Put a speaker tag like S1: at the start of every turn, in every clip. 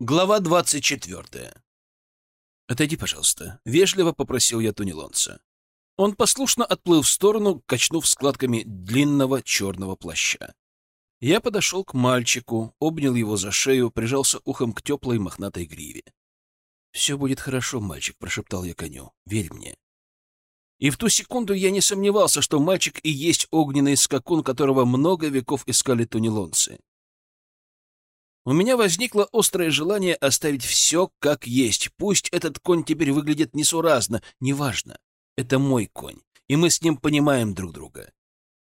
S1: Глава двадцать четвертая. «Отойди, пожалуйста», — вежливо попросил я Тунелонца. Он послушно отплыл в сторону, качнув складками длинного черного плаща. Я подошел к мальчику, обнял его за шею, прижался ухом к теплой мохнатой гриве. «Все будет хорошо, мальчик», — прошептал я коню. «Верь мне». И в ту секунду я не сомневался, что мальчик и есть огненный скакун, которого много веков искали тунелонцы. У меня возникло острое желание оставить все как есть. Пусть этот конь теперь выглядит несуразно, неважно. Это мой конь, и мы с ним понимаем друг друга.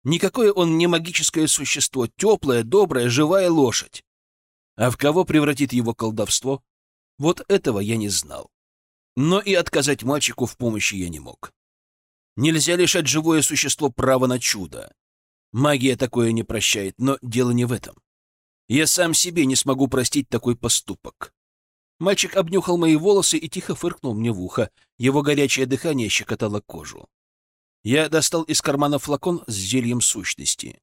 S1: Никакое он не магическое существо, теплая, добрая, живая лошадь. А в кого превратит его колдовство? Вот этого я не знал. Но и отказать мальчику в помощи я не мог. Нельзя лишать живое существо права на чудо. Магия такое не прощает, но дело не в этом. Я сам себе не смогу простить такой поступок. Мальчик обнюхал мои волосы и тихо фыркнул мне в ухо. Его горячее дыхание щекотало кожу. Я достал из кармана флакон с зельем сущности.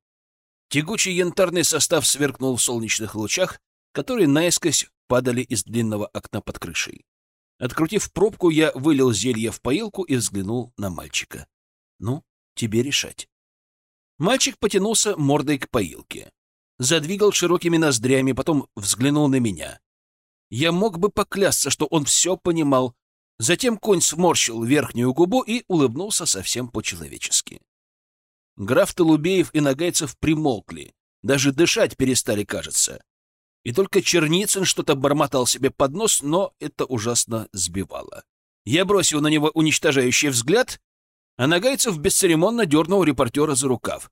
S1: Тягучий янтарный состав сверкнул в солнечных лучах, которые наискось падали из длинного окна под крышей. Открутив пробку, я вылил зелье в поилку и взглянул на мальчика. «Ну, тебе решать». Мальчик потянулся мордой к поилке задвигал широкими ноздрями, потом взглянул на меня. Я мог бы поклясться, что он все понимал. Затем конь сморщил верхнюю губу и улыбнулся совсем по-человечески. Граф Толубеев и Нагайцев примолкли, даже дышать перестали, кажется. И только Черницын что-то бормотал себе под нос, но это ужасно сбивало. Я бросил на него уничтожающий взгляд, а Нагайцев бесцеремонно дернул репортера за рукав.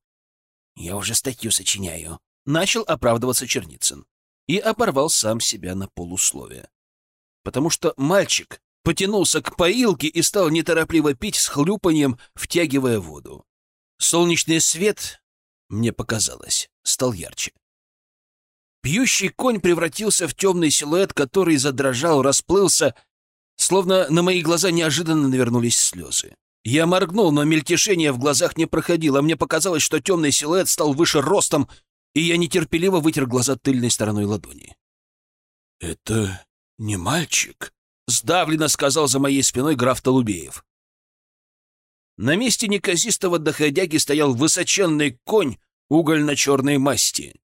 S1: «Я уже статью сочиняю», начал оправдываться Черницын и оборвал сам себя на полусловие. Потому что мальчик потянулся к поилке и стал неторопливо пить с хлюпанием, втягивая воду. Солнечный свет, мне показалось, стал ярче. Пьющий конь превратился в темный силуэт, который задрожал, расплылся, словно на мои глаза неожиданно навернулись слезы. Я моргнул, но мельтешение в глазах не проходило. Мне показалось, что темный силуэт стал выше ростом и я нетерпеливо вытер глаза тыльной стороной ладони. «Это не мальчик», — сдавленно сказал за моей спиной граф Толубеев. На месте неказистого доходяги стоял высоченный конь угольно-черной масти.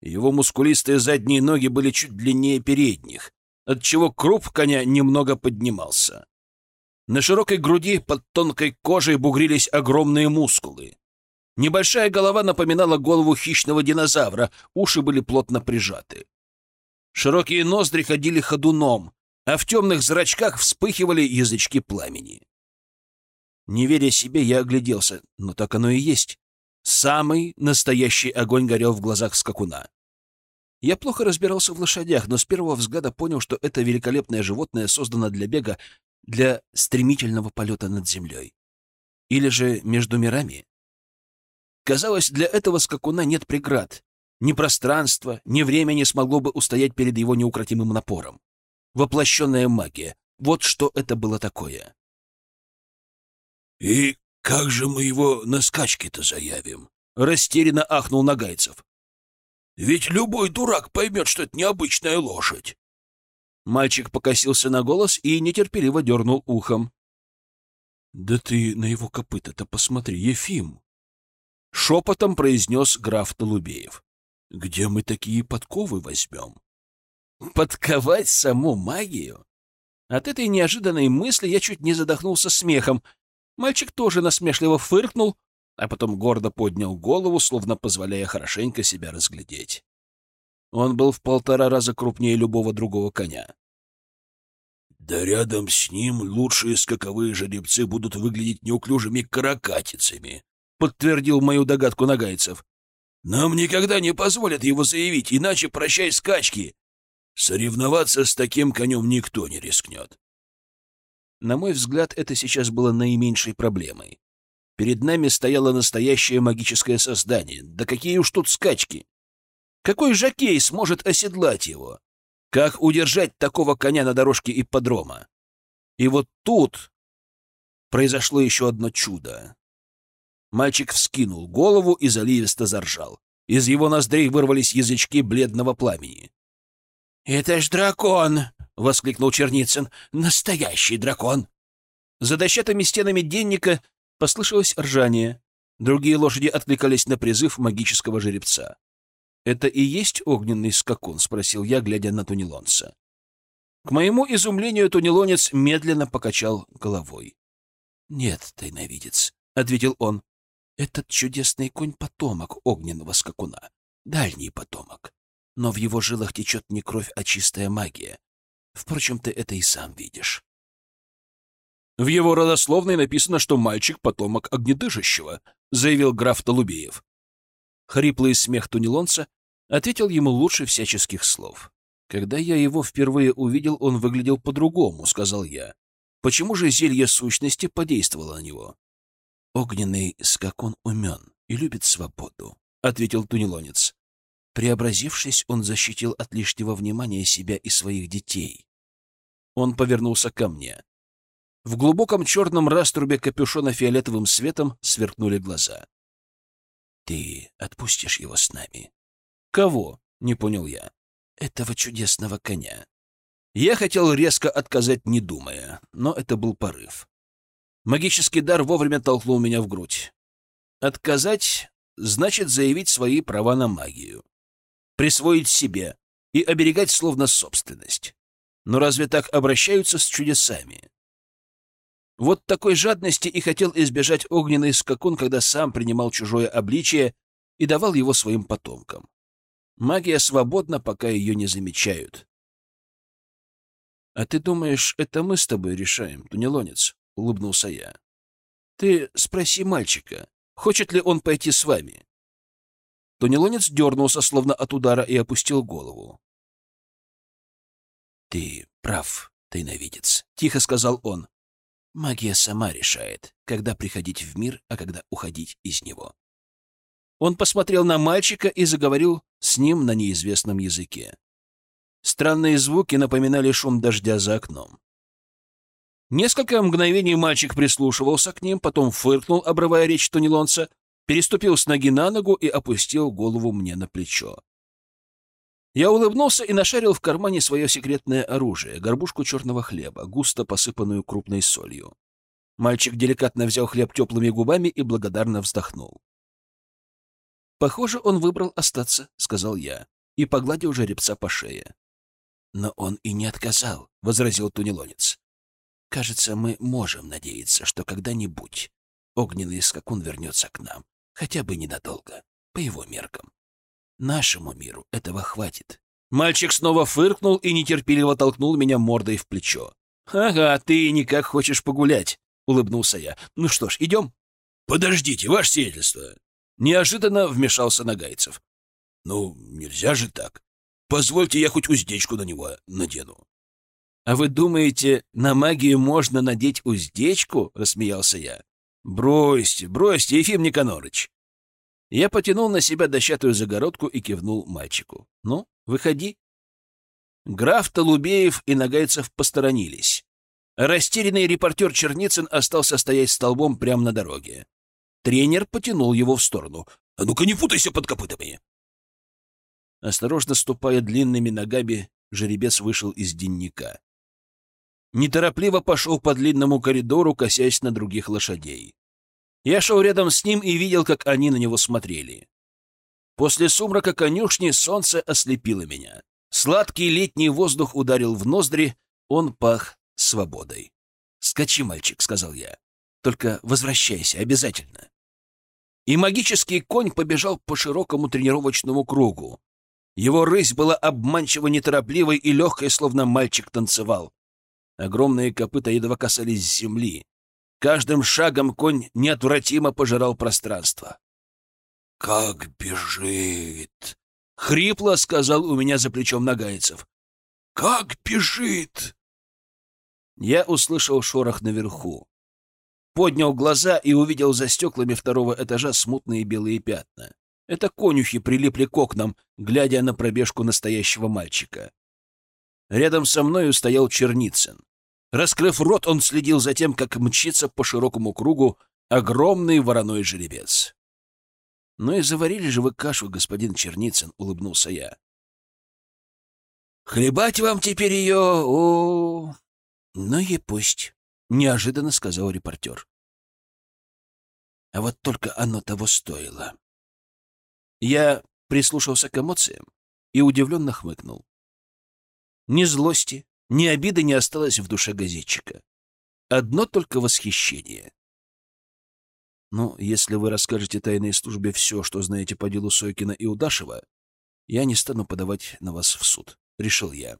S1: Его мускулистые задние ноги были чуть длиннее передних, отчего круп коня немного поднимался. На широкой груди под тонкой кожей бугрились огромные мускулы. Небольшая голова напоминала голову хищного динозавра, уши были плотно прижаты. Широкие ноздри ходили ходуном, а в темных зрачках вспыхивали язычки пламени. Не веря себе, я огляделся, но так оно и есть. Самый настоящий огонь горел в глазах скакуна. Я плохо разбирался в лошадях, но с первого взгляда понял, что это великолепное животное создано для бега, для стремительного полета над землей. Или же между мирами. Казалось, для этого скакуна нет преград. Ни пространства, ни время не смогло бы устоять перед его неукротимым напором. Воплощенная магия. Вот что это было такое.
S2: «И как же мы его на скачке-то заявим?»
S1: — растерянно ахнул Нагайцев.
S2: «Ведь любой дурак поймет, что это необычная лошадь».
S1: Мальчик покосился на голос и нетерпеливо дернул ухом. «Да ты на его копыта-то посмотри, Ефим!» — шепотом произнес граф Толубеев. «Где мы такие подковы возьмем?» «Подковать саму магию?» От этой неожиданной мысли я чуть не задохнулся смехом. Мальчик тоже насмешливо фыркнул, а потом гордо поднял голову, словно позволяя хорошенько себя разглядеть. Он был в полтора раза крупнее любого другого коня.
S2: Да рядом с ним лучшие скаковые жеребцы будут выглядеть неуклюжими каракатицами, — подтвердил мою догадку Нагайцев. «Нам никогда не позволят его заявить, иначе прощай скачки. Соревноваться с таким конем никто не рискнет».
S1: На мой взгляд, это сейчас было наименьшей проблемой. Перед нами стояло настоящее магическое создание. Да какие уж тут скачки! Какой жокей сможет оседлать его? Как удержать такого коня на дорожке ипподрома? И вот тут произошло еще одно чудо. Мальчик вскинул голову и заливисто заржал. Из его ноздрей вырвались язычки бледного пламени. «Это ж дракон!» — воскликнул Черницын. «Настоящий дракон!» За дощатыми стенами денника послышалось ржание. Другие лошади откликались на призыв магического жеребца. «Это и есть огненный скакун?» — спросил я, глядя на Тунелонца. К моему изумлению Тунелонец медленно покачал головой. «Нет, тайновидец», — ответил он. «Этот чудесный конь — потомок огненного скакуна, дальний потомок. Но в его жилах течет не кровь, а чистая магия. Впрочем, ты это и сам видишь». «В его родословной написано, что мальчик — потомок огнедышащего», — заявил граф Толубеев. Хриплый смех Тунелонца ответил ему лучше всяческих слов. «Когда я его впервые увидел, он выглядел по-другому», — сказал я. «Почему же зелье сущности подействовало на него?» «Огненный скакон умен и любит свободу», — ответил Тунелонец. Преобразившись, он защитил от лишнего внимания себя и своих детей. Он повернулся ко мне. В глубоком черном раструбе капюшона фиолетовым светом сверкнули глаза. «Ты отпустишь его с нами?» «Кого?» — не понял я. «Этого чудесного коня». Я хотел резко отказать, не думая, но это был порыв. Магический дар вовремя толкнул меня в грудь. Отказать значит заявить свои права на магию, присвоить себе и оберегать словно собственность. Но разве так обращаются с чудесами? Вот такой жадности и хотел избежать огненный скакун, когда сам принимал чужое обличие и давал его своим потомкам. Магия свободна, пока ее не замечают. — А ты думаешь, это мы с тобой решаем, Тунелонец? — улыбнулся я. — Ты спроси мальчика, хочет ли он пойти с вами. Тунелонец дернулся, словно от удара, и опустил голову. — Ты прав, тайновидец, — тихо сказал он. — Магия сама решает, когда приходить в мир, а когда уходить из него. Он посмотрел на мальчика и заговорил с ним на неизвестном языке. Странные звуки напоминали шум дождя за окном. Несколько мгновений мальчик прислушивался к ним, потом фыркнул, обрывая речь Тунелонца, переступил с ноги на ногу и опустил голову мне на плечо. Я улыбнулся и нашарил в кармане свое секретное оружие — горбушку черного хлеба, густо посыпанную крупной солью. Мальчик деликатно взял хлеб теплыми губами и благодарно вздохнул. «Похоже, он выбрал остаться», — сказал я, и погладил жеребца по шее. «Но он и не отказал», — возразил Тунелонец. «Кажется, мы можем надеяться, что когда-нибудь огненный скакун вернется к нам, хотя бы ненадолго, по его меркам. Нашему миру этого хватит». Мальчик снова фыркнул и нетерпеливо толкнул меня мордой в плечо. «Ага, ты никак хочешь погулять», — улыбнулся я. «Ну что ж, идем?»
S2: «Подождите, ваше сиятельство!»
S1: Неожиданно вмешался Нагайцев.
S2: — Ну, нельзя же так. Позвольте, я хоть уздечку на него надену.
S1: — А вы думаете, на магию можно надеть уздечку? — рассмеялся я. — Бросьте, бросьте, Ефим Никонорыч. Я потянул на себя дощатую загородку и кивнул мальчику. — Ну, выходи. Граф Толубеев и Нагайцев посторонились. Растерянный репортер Черницын остался стоять столбом прямо на дороге. Тренер потянул его в сторону.
S2: «А ну-ка не путайся под копытами!»
S1: Осторожно ступая длинными ногами, жеребец вышел из денника. Неторопливо пошел по длинному коридору, косясь на других лошадей. Я шел рядом с ним и видел, как они на него смотрели. После сумрака конюшни солнце ослепило меня. Сладкий летний воздух ударил в ноздри, он пах свободой. «Скачи, мальчик», — сказал я. «Только возвращайся, обязательно» и магический конь побежал по широкому тренировочному кругу. Его рысь была обманчиво неторопливой и легкой, словно мальчик танцевал. Огромные копыта едва касались земли. Каждым шагом конь неотвратимо пожирал пространство.
S2: «Как бежит!»
S1: — хрипло сказал у меня за плечом Нагайцев.
S2: «Как бежит!»
S1: Я услышал шорох наверху поднял глаза и увидел за стеклами второго этажа смутные белые пятна. Это конюхи прилипли к окнам, глядя на пробежку настоящего мальчика. Рядом со мною стоял Черницын. Раскрыв рот, он следил за тем, как мчится по широкому кругу огромный вороной жеребец. «Ну и заварили же вы кашу, господин Черницын», — улыбнулся я.
S2: Хлебать вам теперь ее, о...
S1: Ну и пусть, — неожиданно сказал репортер. А вот только оно того стоило. Я прислушался к эмоциям и удивленно хмыкнул. Ни злости, ни обиды не осталось в душе газетчика. Одно только восхищение. Ну, если вы расскажете тайной службе все, что знаете по делу Сойкина и Удашева, я не стану подавать на вас в суд, — решил я.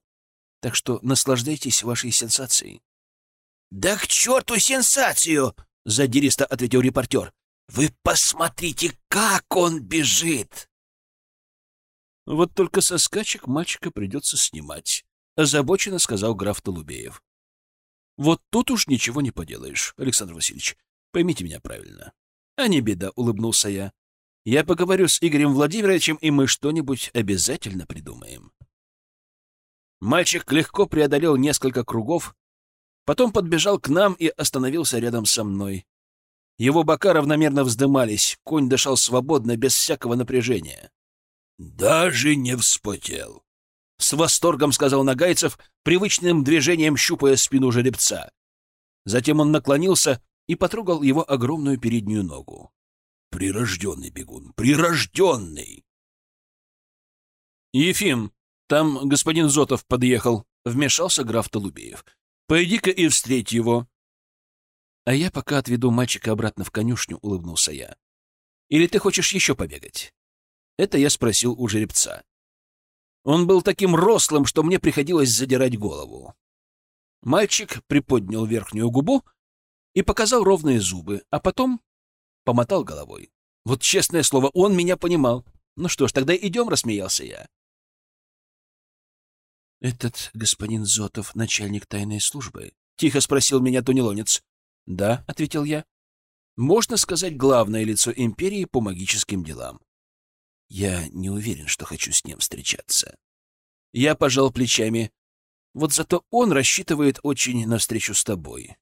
S1: Так что наслаждайтесь вашей сенсацией.
S2: — Да к черту сенсацию! — задиристо ответил репортер. — Вы посмотрите, как он бежит!
S1: Вот только со скачек мальчика придется снимать, — озабоченно сказал граф Толубеев. Вот тут уж ничего не поделаешь, Александр Васильевич. Поймите меня правильно. А не беда, — улыбнулся я. Я поговорю с Игорем Владимировичем, и мы что-нибудь обязательно придумаем. Мальчик легко преодолел несколько кругов, потом подбежал к нам и остановился рядом со мной. Его бока равномерно вздымались, конь дышал свободно, без всякого напряжения.
S2: «Даже не вспотел», —
S1: с восторгом сказал Нагайцев, привычным движением щупая спину жеребца. Затем он наклонился и потрогал его огромную переднюю ногу.
S2: «Прирожденный бегун! Прирожденный!»
S1: «Ефим, там господин Зотов подъехал», — вмешался граф Толубеев. «Пойди-ка и встреть его». «А я пока отведу мальчика обратно в конюшню», — улыбнулся я. «Или ты хочешь еще побегать?» Это я спросил у жеребца. Он был таким рослым, что мне приходилось задирать голову. Мальчик приподнял верхнюю губу и показал ровные зубы, а потом помотал головой. Вот честное слово, он меня понимал. Ну что ж, тогда идем, рассмеялся я. Этот господин Зотов начальник тайной службы? Тихо спросил меня Тунелонец. Да, ответил я. Можно сказать, главное лицо империи по магическим делам. Я не уверен, что хочу с ним встречаться. Я пожал плечами. Вот зато он рассчитывает очень на встречу с тобой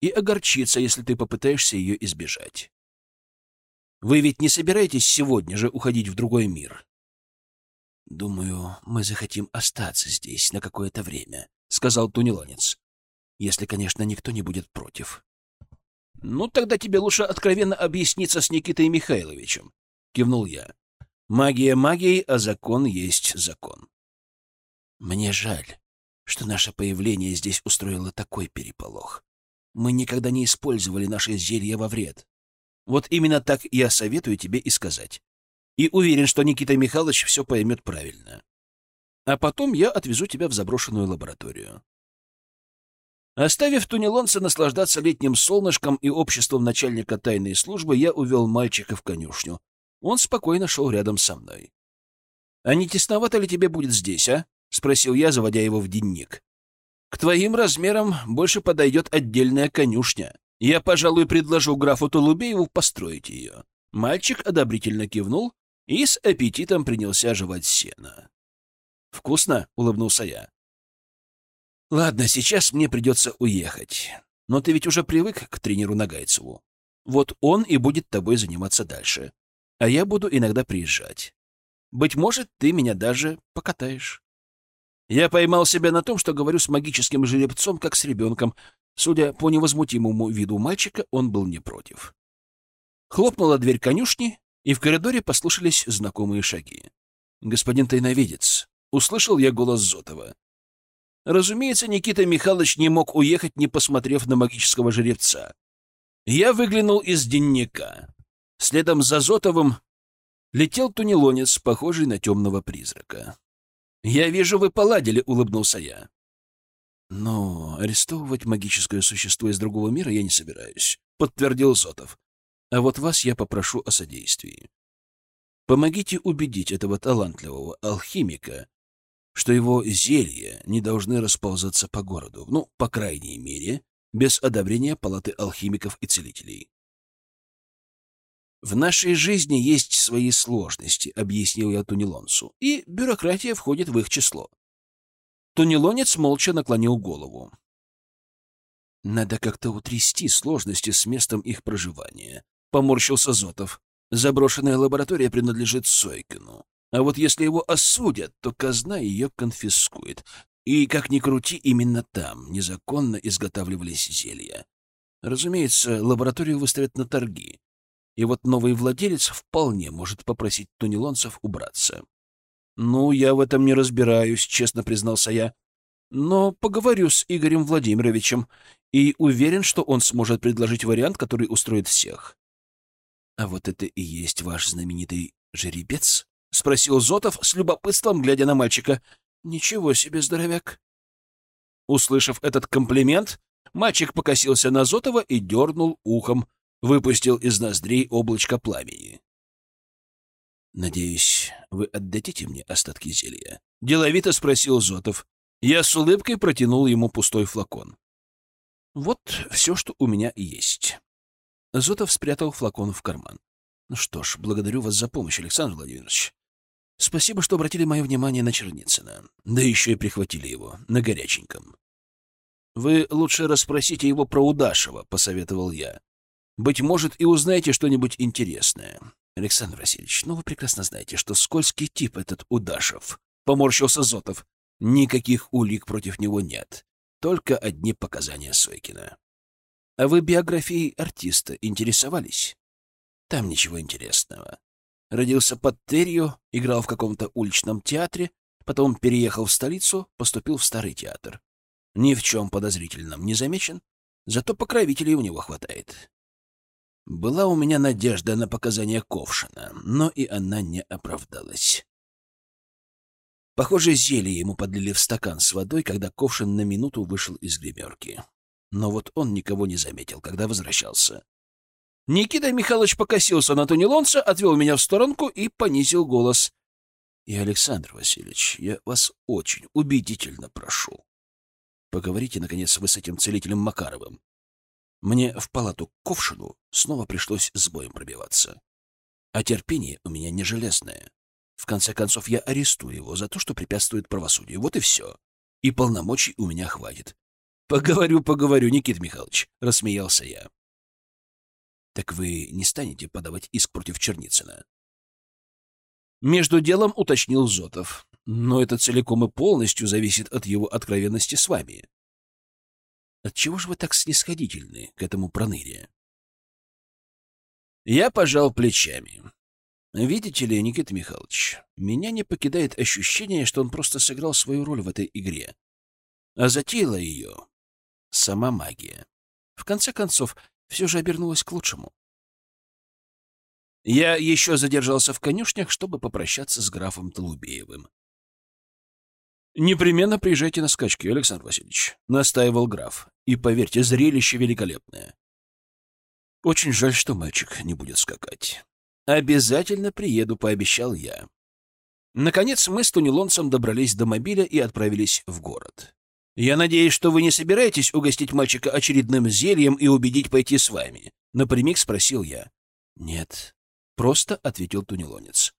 S1: и огорчится, если ты попытаешься ее избежать. Вы ведь не собираетесь сегодня же уходить в другой мир? Думаю, мы захотим остаться здесь на какое-то время, сказал Тунелонец. Если, конечно, никто не будет против. Ну, тогда тебе лучше откровенно объясниться с Никитой Михайловичем, кивнул я. Магия магией, а закон есть закон. Мне жаль, что наше появление здесь устроило такой переполох. Мы никогда не использовали наше зелье во вред. Вот именно так я советую тебе и сказать. И уверен, что Никита Михайлович все поймет правильно. А потом я отвезу тебя в заброшенную лабораторию. Оставив тунелонца наслаждаться летним солнышком и обществом начальника тайной службы, я увел мальчика в конюшню. Он спокойно шел рядом со мной. — А не тесновато ли тебе будет здесь, а? — спросил я, заводя его в денник. — К твоим размерам больше подойдет отдельная конюшня. Я, пожалуй, предложу графу Толубееву построить ее. Мальчик одобрительно кивнул и с аппетитом принялся жевать сено. — Вкусно? — улыбнулся я. — Ладно, сейчас мне придется уехать. Но ты ведь уже привык к тренеру Нагайцеву. Вот он и будет тобой заниматься дальше а я буду иногда приезжать. Быть может, ты меня даже покатаешь. Я поймал себя на том, что говорю с магическим жеребцом, как с ребенком. Судя по невозмутимому виду мальчика, он был не против. Хлопнула дверь конюшни, и в коридоре послышались знакомые шаги. «Господин тайновидец», — услышал я голос Зотова. Разумеется, Никита Михайлович не мог уехать, не посмотрев на магического жеребца. Я выглянул из дневника. Следом за Зотовым летел тунелонец, похожий на темного призрака. «Я вижу, вы поладили», — улыбнулся я. «Но арестовывать магическое существо из другого мира я не собираюсь», — подтвердил Зотов. «А вот вас я попрошу о содействии. Помогите убедить этого талантливого алхимика, что его зелья не должны расползаться по городу, ну, по крайней мере, без одобрения палаты алхимиков и целителей. «В нашей жизни есть свои сложности», — объяснил я Тунелонцу, «и бюрократия входит в их число». Тунелонец молча наклонил голову. «Надо как-то утрясти сложности с местом их проживания», — поморщился Зотов. «Заброшенная лаборатория принадлежит Сойкину. А вот если его осудят, то казна ее конфискует. И, как ни крути, именно там незаконно изготавливались зелья. Разумеется, лабораторию выставят на торги. И вот новый владелец вполне может попросить тунелонцев убраться. «Ну, я в этом не разбираюсь», — честно признался я. «Но поговорю с Игорем Владимировичем и уверен, что он сможет предложить вариант, который устроит всех». «А вот это и есть ваш знаменитый жеребец?» — спросил Зотов с любопытством, глядя на мальчика. «Ничего себе, здоровяк!» Услышав этот комплимент, мальчик покосился на Зотова и дернул ухом, выпустил из ноздрей облачко пламени. «Надеюсь, вы отдадите мне остатки зелья?» — деловито спросил Зотов. Я с улыбкой протянул ему пустой флакон. «Вот все, что у меня есть». Зотов спрятал флакон в карман. «Ну что ж, благодарю вас за помощь, Александр Владимирович. Спасибо, что обратили мое внимание на Черницына. Да еще и прихватили его, на горяченьком. «Вы лучше расспросите его про Удашева», — посоветовал я. «Быть может, и узнаете что-нибудь интересное». «Александр Васильевич, ну вы прекрасно знаете, что скользкий тип этот Удашев», — поморщился Зотов. «Никаких улик против него нет. Только одни показания Сойкина». «А вы биографией артиста интересовались?» «Там ничего интересного. Родился под Терью, играл в каком-то уличном театре, потом переехал в столицу, поступил в старый театр. Ни в чем подозрительном не замечен, зато покровителей у него хватает. Была у меня надежда на показания Ковшина, но и она не оправдалась. Похоже, зелье ему подлили в стакан с водой, когда Ковшин на минуту вышел из гримерки. Но вот он никого не заметил, когда возвращался. Никита Михайлович покосился на Тунелонца, отвел меня в сторонку и понизил голос. — И, Александр Васильевич, я вас очень убедительно прошу. Поговорите, наконец, вы с этим целителем Макаровым. Мне в палату к Ковшину снова пришлось с боем пробиваться. А терпение у меня не железное. В конце концов, я арестую его за то, что препятствует правосудию. Вот и все. И полномочий у меня хватит. — Поговорю, поговорю, Никит Михайлович, — рассмеялся я. Так вы не станете подавать иск против Черницына? Между делом уточнил Зотов. Но это целиком и полностью зависит от его откровенности с вами. Отчего же вы так снисходительны к этому проныре? Я пожал плечами. Видите ли, Никита Михайлович, меня не покидает ощущение, что он просто сыграл свою роль в этой игре. А затеяла ее сама магия. В конце концов, все же обернулось к лучшему. Я еще задержался в конюшнях, чтобы попрощаться с графом Толубеевым. «Непременно приезжайте на скачки, Александр Васильевич», — настаивал граф. «И поверьте, зрелище великолепное». «Очень жаль, что мальчик не будет скакать». «Обязательно приеду», — пообещал я. Наконец мы с Тунелонцем добрались до мобиля и отправились в город. «Я надеюсь, что вы не собираетесь угостить мальчика очередным зельем и убедить пойти с вами?» — напрямик спросил я. «Нет», — просто ответил Тунелонец.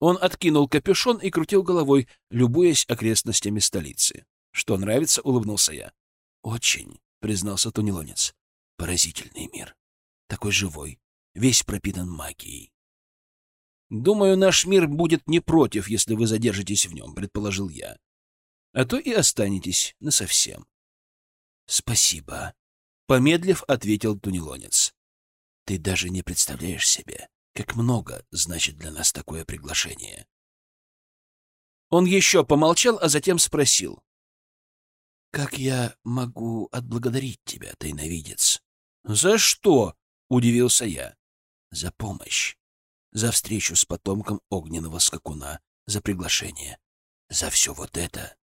S1: Он откинул капюшон и крутил головой, любуясь окрестностями столицы. «Что, нравится?» — улыбнулся я. «Очень», — признался Тунелонец. «Поразительный мир. Такой живой, весь пропитан магией». «Думаю, наш мир будет не против, если вы задержитесь в нем», — предположил я а то и останетесь насовсем. — Спасибо, — помедлив ответил Тунелонец. — Ты даже не представляешь себе, как много значит для нас такое приглашение. Он еще помолчал, а затем спросил. — Как я могу отблагодарить тебя, тайновидец? — За что? — удивился я. — За помощь. За встречу с потомком огненного скакуна. За приглашение. За все вот это.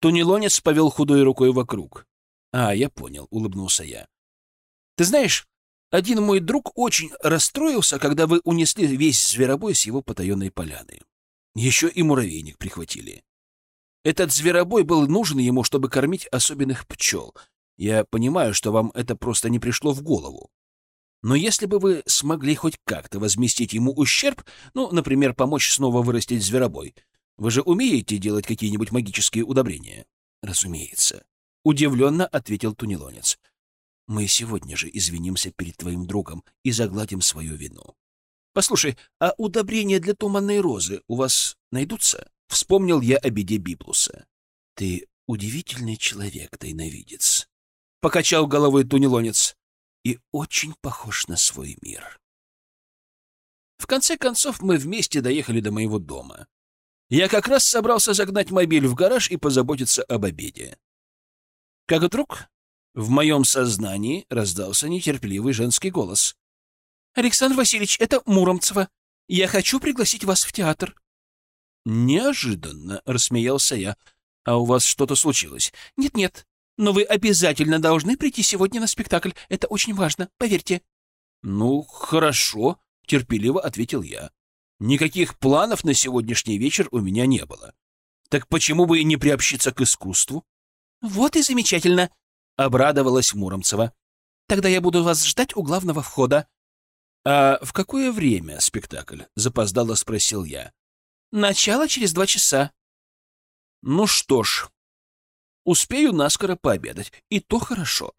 S1: Тунелонец повел худой рукой вокруг. «А, я понял», — улыбнулся я. «Ты знаешь, один мой друг очень расстроился, когда вы унесли весь зверобой с его потаенной поляны. Еще и муравейник прихватили. Этот зверобой был нужен ему, чтобы кормить особенных пчел. Я понимаю, что вам это просто не пришло в голову. Но если бы вы смогли хоть как-то возместить ему ущерб, ну, например, помочь снова вырастить зверобой, вы же умеете делать какие-нибудь магические удобрения? Разумеется. Удивленно ответил Тунелонец. Мы сегодня же извинимся перед твоим другом и загладим свою вину. Послушай, а удобрения для туманной розы у вас найдутся? Вспомнил я о беде Библуса. Ты удивительный человек, тайновидец. Покачал головой тунелонец. И очень похож на свой мир. В конце концов, мы вместе доехали до моего дома. Я как раз собрался загнать мобиль в гараж и позаботиться об обеде. Как вдруг в моем сознании раздался нетерпеливый женский голос. «Александр Васильевич, это Муромцева. Я хочу пригласить вас в театр». «Неожиданно», — рассмеялся я. «А у вас что-то случилось?» «Нет-нет, но вы обязательно должны прийти сегодня на спектакль. Это очень важно, поверьте». «Ну, хорошо», — терпеливо ответил я. «Никаких планов на сегодняшний вечер у меня не было. Так почему бы и не приобщиться к искусству?» «Вот и замечательно», — обрадовалась Муромцева. «Тогда я буду вас ждать у главного входа». «А в какое время спектакль?» — запоздало спросил я. «Начало через два часа». «Ну что ж, успею наскоро пообедать, и то хорошо.